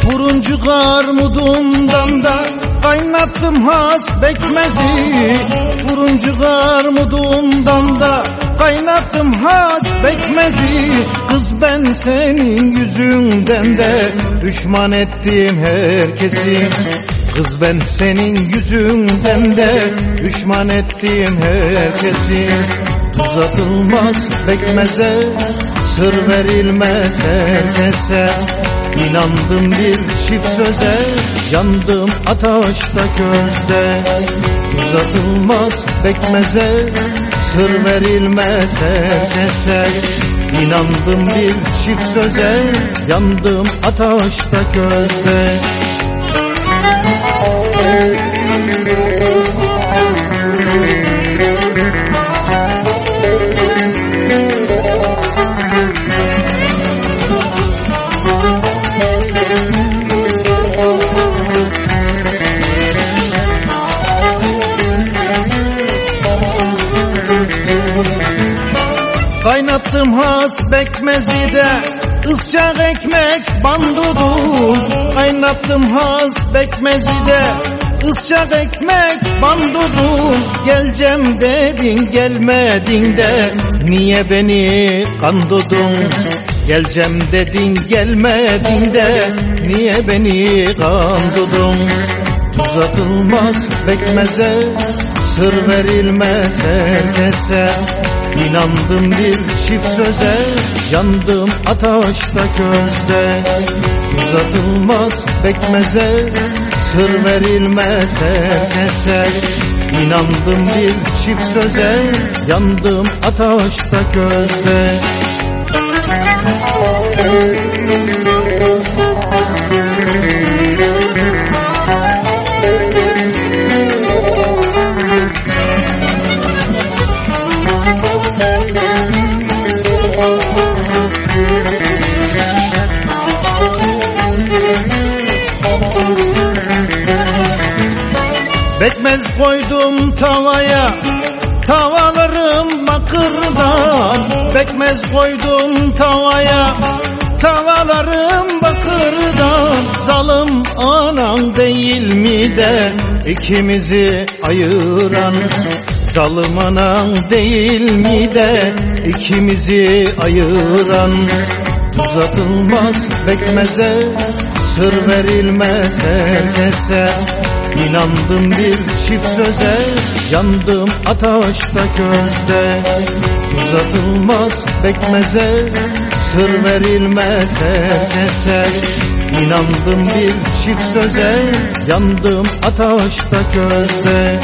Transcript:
Furuncu armudundan da kaynattım has bekmezi. Furuncu armudundan da has bekmezi Kız ben senin yüzünden de düşman ettim herkesi Kız ben senin yüzünden de düşman ettim herkesi Tuz atılmaz bekmeze Sır verilmez herkese. İnandım bir çift söze Yandım ateşte közde. Uzatılmaz bekmeze Sır verilmez herkese İnandım bir çift söze Yandım ateşte közde Kaynattım has bekmezide Isçak ekmek bandudum Kaynattım has bekmezide Isçak ekmek bandudum Geleceğim dedin gelmedin de Niye beni kandudun Geleceğim dedin gelmedin de Niye beni kandudun Tuz atılmaz bekmeze Sır verilmez herkese İnandım bir çift söze Yandım ateşte közde. Uzatılmaz bekmeze Sır verilmez herkese İnandım bir çift söze Yandım ateşte közde Bekmez koydum tavaya Tavalarım bakırdan Bekmez koydum tavaya Tavalarım bakırdan Zalım anan değil mi de ikimizi ayıran? Zalım anan değil mi de ikimizi ayıran? Tuz atılmaz bekmeze Sır verilmez herkese İnandım bir çift söze Yandım ateşte közde Uzatılmaz bekmeze Sır verilmez herkese. İnandım bir çift söze Yandım ateşte közde